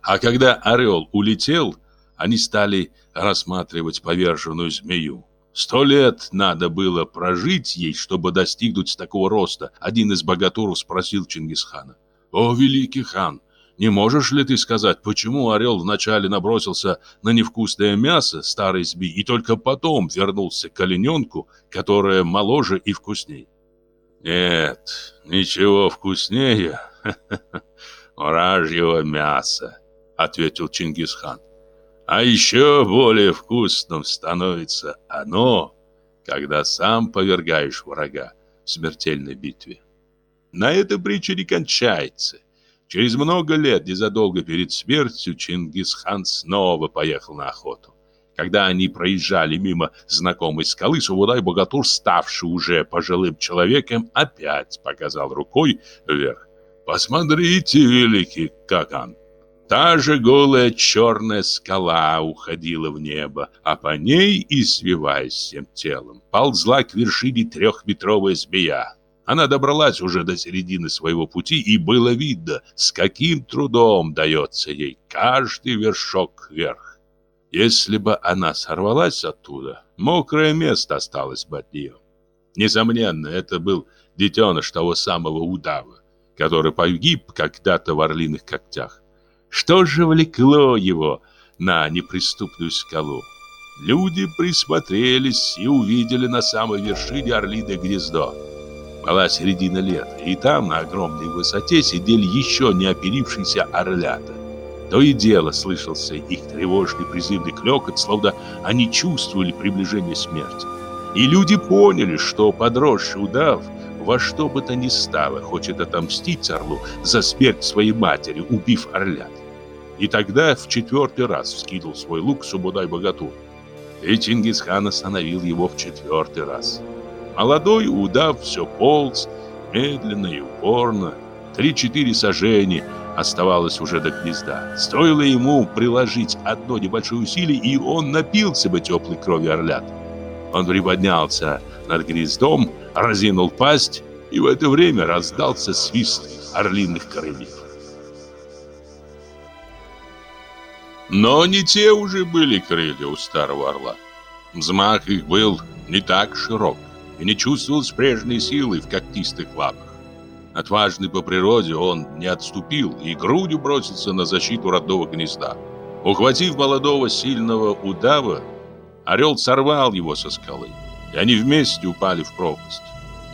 Speaker 1: А когда орел улетел, они стали рассматривать поверженную змею. Сто лет надо было прожить ей, чтобы достигнуть такого роста, один из богатуров спросил Чингисхана. «О, великий хан, не можешь ли ты сказать, почему орел вначале набросился на невкусное мясо старой змеи и только потом вернулся к олененку, которая моложе и вкусней?» «Нет, ничего вкуснее вражьего мяса», — ответил Чингисхан. А еще более вкусным становится оно, когда сам повергаешь врага в смертельной битве. На этом притча не кончается. Через много лет, незадолго перед смертью, Чингисхан снова поехал на охоту. Когда они проезжали мимо знакомой скалы, Субудай-богатур, ставший уже пожилым человеком, опять показал рукой вверх. «Посмотрите, великий Каган, Та же голая черная скала уходила в небо, а по ней, извиваясь всем телом, ползла к вершине трехметровая змея. Она добралась уже до середины своего пути, и было видно, с каким трудом дается ей каждый вершок вверх. Если бы она сорвалась оттуда, мокрое место осталось бы от нее. Несомненно, это был детеныш того самого удава, который погиб когда-то в орлиных когтях. Что же влекло его на неприступную скалу? Люди присмотрелись и увидели на самой вершине орлиное гнездо. Была середина лета, и там на огромной высоте сидели еще не оперившиеся орлята. То и дело слышался их тревожный призывный клёкот, словно они чувствовали приближение смерти. И люди поняли, что подросший удав во что бы то ни стало хочет отомстить орлу за смерть своей матери, убив орлята. И тогда в четвертый раз вскинул свой лук Субудай-богатур. И Чингисхан остановил его в четвертый раз. Молодой удав все полз, медленно и упорно. Три-четыре сажени оставалось уже до гнезда. Стоило ему приложить одно небольшое усилие, и он напился бы теплой крови орлят. Он приподнялся над гнездом, разинул пасть, и в это время раздался свист орлиных крыльев. Но не те уже были крылья у старого орла. Взмах их был не так широк, и не чувствовалось прежней силы в когтистых лапах. Отважный по природе, он не отступил и грудью бросился на защиту родного гнезда. Ухватив молодого сильного удава, орел сорвал его со скалы, и они вместе упали в пропасть.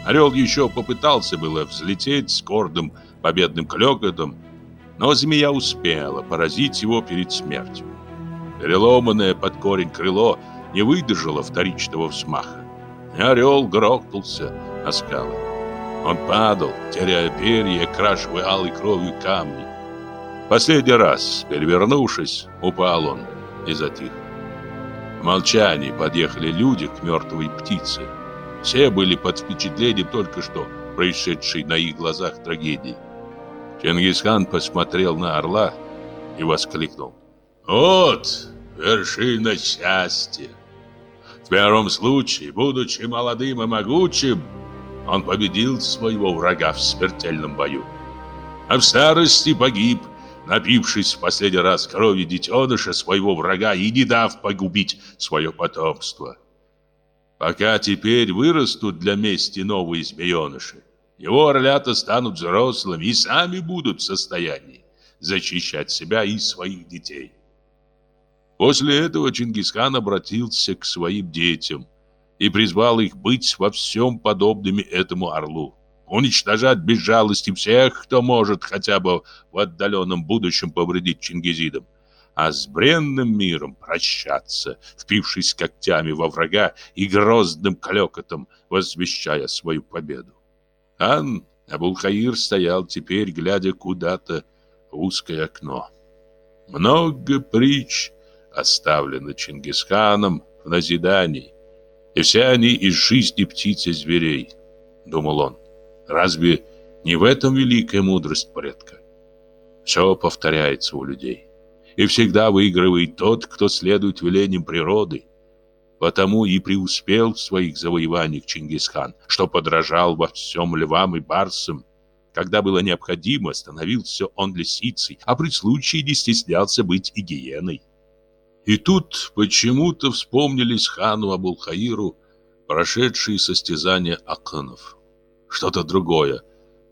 Speaker 1: Орел еще попытался было взлететь с гордым победным клёкотом, но змея успела поразить его перед смертью. Переломанное под корень крыло не выдержало вторичного взмаха. И орел грохнулся на скалы. Он падал, теряя перья, крашивая алой кровью камни. Последний раз, перевернувшись, упал он и затих. В молчании подъехали люди к мертвой птице. Все были под впечатлением только что происшедшей на их глазах трагедии. Чингисхан посмотрел на орла и воскликнул. «Вот вершина счастья! В первом случае, будучи молодым и могучим, он победил своего врага в смертельном бою. А в старости погиб, напившись в последний раз крови детеныша своего врага и не дав погубить свое потомство. Пока теперь вырастут для мести новые змееныши, его орлята станут взрослыми и сами будут в состоянии защищать себя и своих детей. После этого Чингисхан обратился к своим детям и призвал их быть во всем подобными этому орлу, уничтожать без жалости всех, кто может хотя бы в отдаленном будущем повредить чингизидам, а с бренным миром прощаться, впившись когтями во врага и грозным клекотом возвещая свою победу. Ан Абулхаир стоял теперь, глядя куда-то в узкое окно. Много притч оставлено Чингисханом в назидании, и все они из жизни птиц и зверей, думал он. Разве не в этом великая мудрость предка? Все повторяется у людей, и всегда выигрывает тот, кто следует велениям природы, Потому и преуспел в своих завоеваниях Чингисхан, что подражал во всем львам и барсам. Когда было необходимо, становился он лисицей, а при случае не стеснялся быть и гиеной. И тут почему-то вспомнились хану Абулхаиру прошедшие состязания акынов. Что-то другое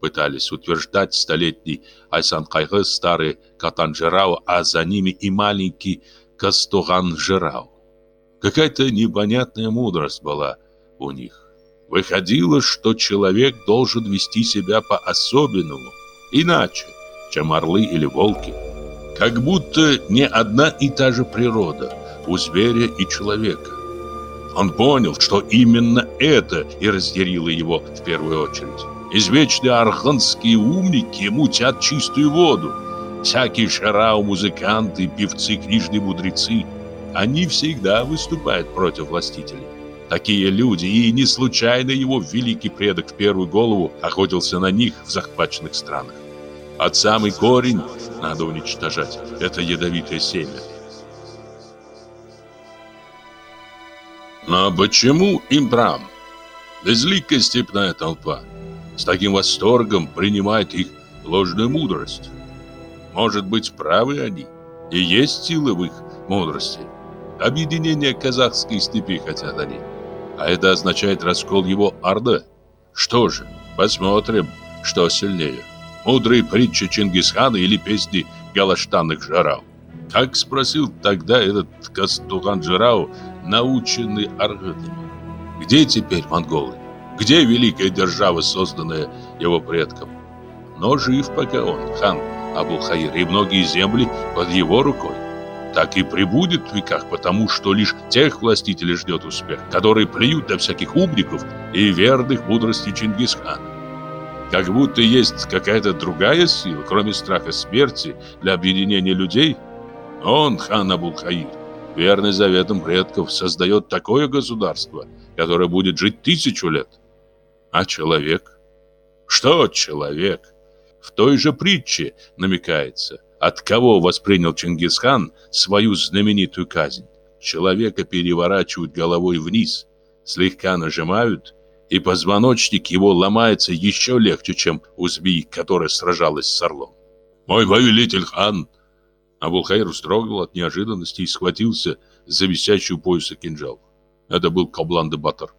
Speaker 1: пытались утверждать столетний Айсан Кайгы, старый Катан Жирау, а за ними и маленький Кастуган Жирау. Какая-то непонятная мудрость была у них. Выходило, что человек должен вести себя по-особенному, иначе, чем орлы или волки. Как будто не одна и та же природа у зверя и человека. Он понял, что именно это и разделило его в первую очередь. Извечные арханские умники мутят чистую воду. Всякие шара у музыканты, певцы, книжные мудрецы – они всегда выступают против властителей. Такие люди, и не случайно его великий предок в первую голову охотился на них в захваченных странах. От самый корень надо уничтожать. Это ядовитое семя. Но почему имбрам? Безликая степная толпа с таким восторгом принимает их ложную мудрость. Может быть, правы они, и есть сила в их мудрости объединение казахской степи хотят они. А это означает раскол его орды. Что же, посмотрим, что сильнее. Мудрые притчи Чингисхана или песни галаштанных жарау. Как спросил тогда этот Кастухан Джарау, наученный аргатами. Где теперь монголы? Где великая держава, созданная его предком? Но жив пока он, хан Абулхаир, и многие земли под его рукой так и прибудет в веках, потому что лишь тех властителей ждет успех, которые плюют до всяких умников и верных мудрости Чингисхана. Как будто есть какая-то другая сила, кроме страха смерти, для объединения людей. Он, хан Абулхаир, верный заветам предков, создает такое государство, которое будет жить тысячу лет. А человек? Что человек? В той же притче намекается. От кого воспринял Чингисхан свою знаменитую казнь? Человека переворачивают головой вниз, слегка нажимают, и позвоночник его ломается еще легче, чем у змеи, которая сражалась с орлом. «Мой повелитель хан!» Абулхаир вздрогнул от неожиданности и схватился за висящую пояса кинжал. Это был Каблан де Баттер.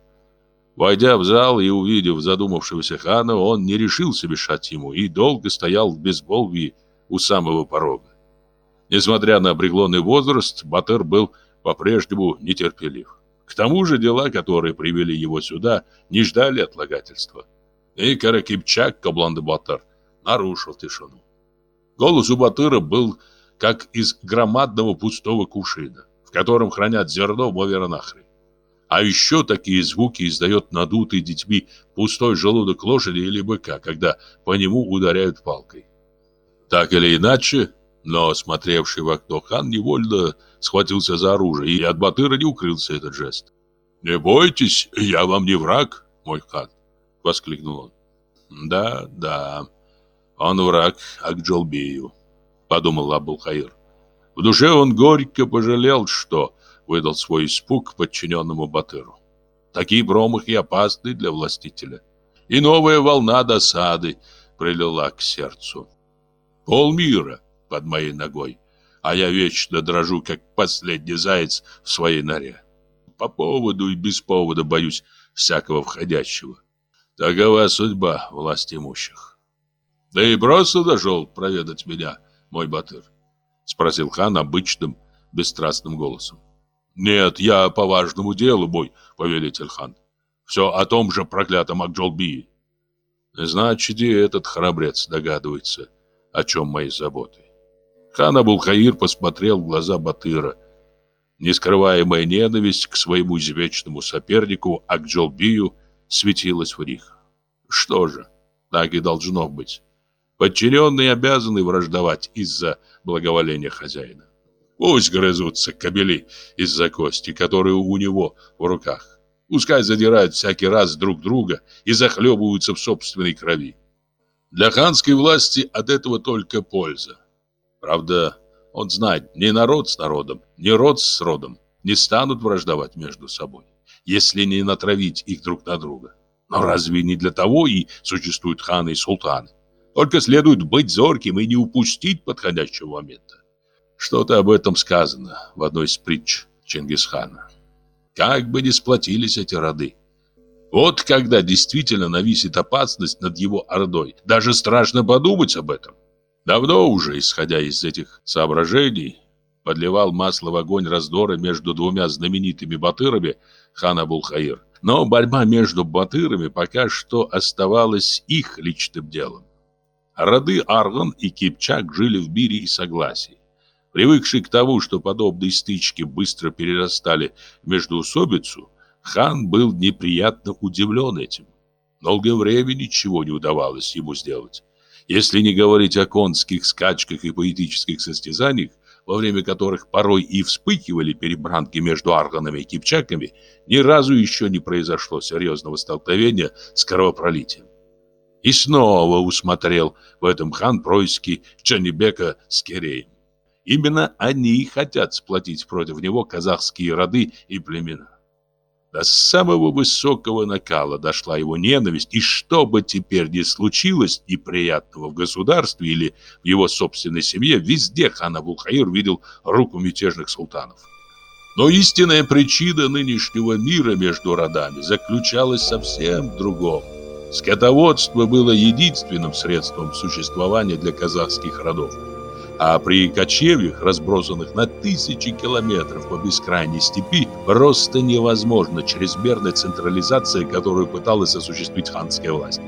Speaker 1: Войдя в зал и увидев задумавшегося хана, он не решился мешать ему и долго стоял в безмолвии, у самого порога. Несмотря на преклонный возраст, Батыр был по-прежнему нетерпелив. К тому же дела, которые привели его сюда, не ждали отлагательства. И Каракипчак Каблан-де-Батыр нарушил тишину. Голос у Батыра был как из громадного пустого кувшина, в котором хранят зерно в А еще такие звуки издает надутый детьми пустой желудок лошади или быка, когда по нему ударяют палкой. Так или иначе, но смотревший в окно хан невольно схватился за оружие, и от Батыра не укрылся этот жест. «Не бойтесь, я вам не враг, мой хан!» — воскликнул он. «Да, да, он враг Акджолбею», — подумал Абулхаир. В душе он горько пожалел, что выдал свой испуг подчиненному Батыру. Такие промахи опасны для властителя. И новая волна досады прилила к сердцу полмира под моей ногой, а я вечно дрожу, как последний заяц в своей норе. По поводу и без повода боюсь всякого входящего. Такова судьба власть имущих. Да и просто дошел проведать меня, мой батыр, спросил хан обычным бесстрастным голосом. Нет, я по важному делу, мой повелитель хан. Все о том же проклятом Акджолбии. Значит, и этот храбрец догадывается, о чем мои заботы. Хан Абулхаир посмотрел в глаза Батыра. Нескрываемая ненависть к своему извечному сопернику Акджолбию светилась в них. Что же, так и должно быть. Подчиненные обязаны враждовать из-за благоволения хозяина. Пусть грызутся кобели из-за кости, которые у него в руках. Пускай задирают всякий раз друг друга и захлебываются в собственной крови. Для ханской власти от этого только польза. Правда, он знает, ни народ с народом, ни род с родом не станут враждовать между собой, если не натравить их друг на друга. Но разве не для того и существуют ханы и султаны? Только следует быть зорким и не упустить подходящего момента. Что-то об этом сказано в одной из притч Чингисхана. Как бы ни сплотились эти роды, вот когда действительно нависит опасность над его ордой. Даже страшно подумать об этом. Давно уже, исходя из этих соображений, подливал масло в огонь раздора между двумя знаменитыми батырами хана Булхаир. Но борьба между батырами пока что оставалась их личным делом. Роды Арган и Кипчак жили в мире и согласии. Привыкшие к тому, что подобные стычки быстро перерастали в междоусобицу, Хан был неприятно удивлен этим. Долгое время ничего не удавалось ему сделать. Если не говорить о конских скачках и поэтических состязаниях, во время которых порой и вспыхивали перебранки между арганами и кипчаками, ни разу еще не произошло серьезного столкновения с кровопролитием. И снова усмотрел в этом хан происки Джанибека с Киреем. Именно они хотят сплотить против него казахские роды и племена. До самого высокого накала дошла его ненависть, и что бы теперь ни случилось неприятного в государстве или в его собственной семье, везде хан Абулхаир видел руку мятежных султанов. Но истинная причина нынешнего мира между родами заключалась совсем в другом. Скотоводство было единственным средством существования для казахских родов а при кочевьях, разбросанных на тысячи километров по бескрайней степи, просто невозможно чрезмерная централизация, которую пыталась осуществить ханская власть.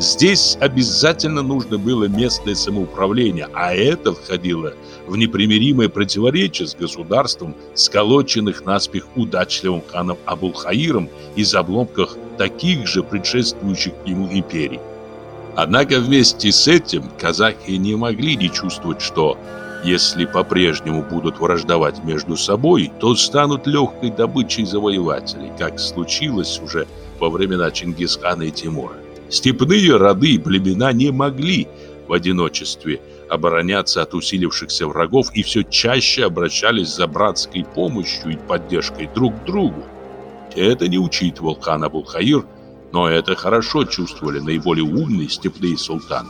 Speaker 1: Здесь обязательно нужно было местное самоуправление, а это входило в непримиримое противоречие с государством, сколоченных наспех удачливым ханом Абулхаиром из обломков таких же предшествующих ему империй. Однако вместе с этим казахи не могли не чувствовать, что если по-прежнему будут враждовать между собой, то станут легкой добычей завоевателей, как случилось уже во времена Чингисхана и Тимура. Степные роды и племена не могли в одиночестве обороняться от усилившихся врагов и все чаще обращались за братской помощью и поддержкой друг к другу. Это не учитывал хан Абулхаир, но это хорошо чувствовали наиболее умные степные султаны.